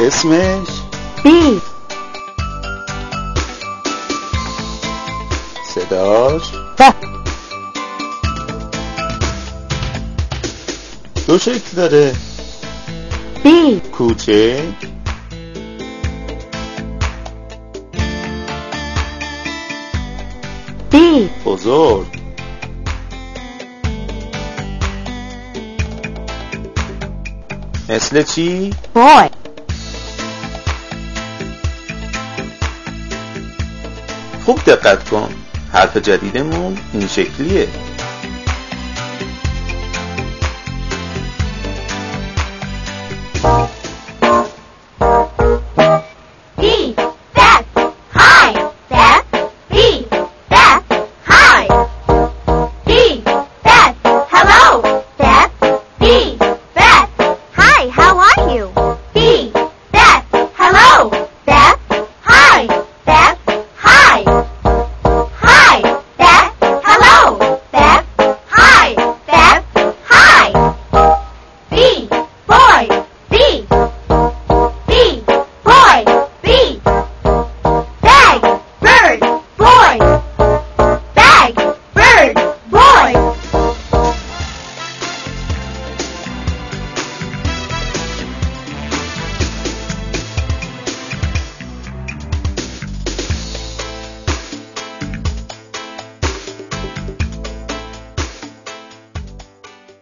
اسمش؟ بی صداش؟ ب دو شکل داره. بی کوچک بی بزرگ. مثل چی؟ بوی. خوب دقت کن. حرف جدیدمون این شکلیه.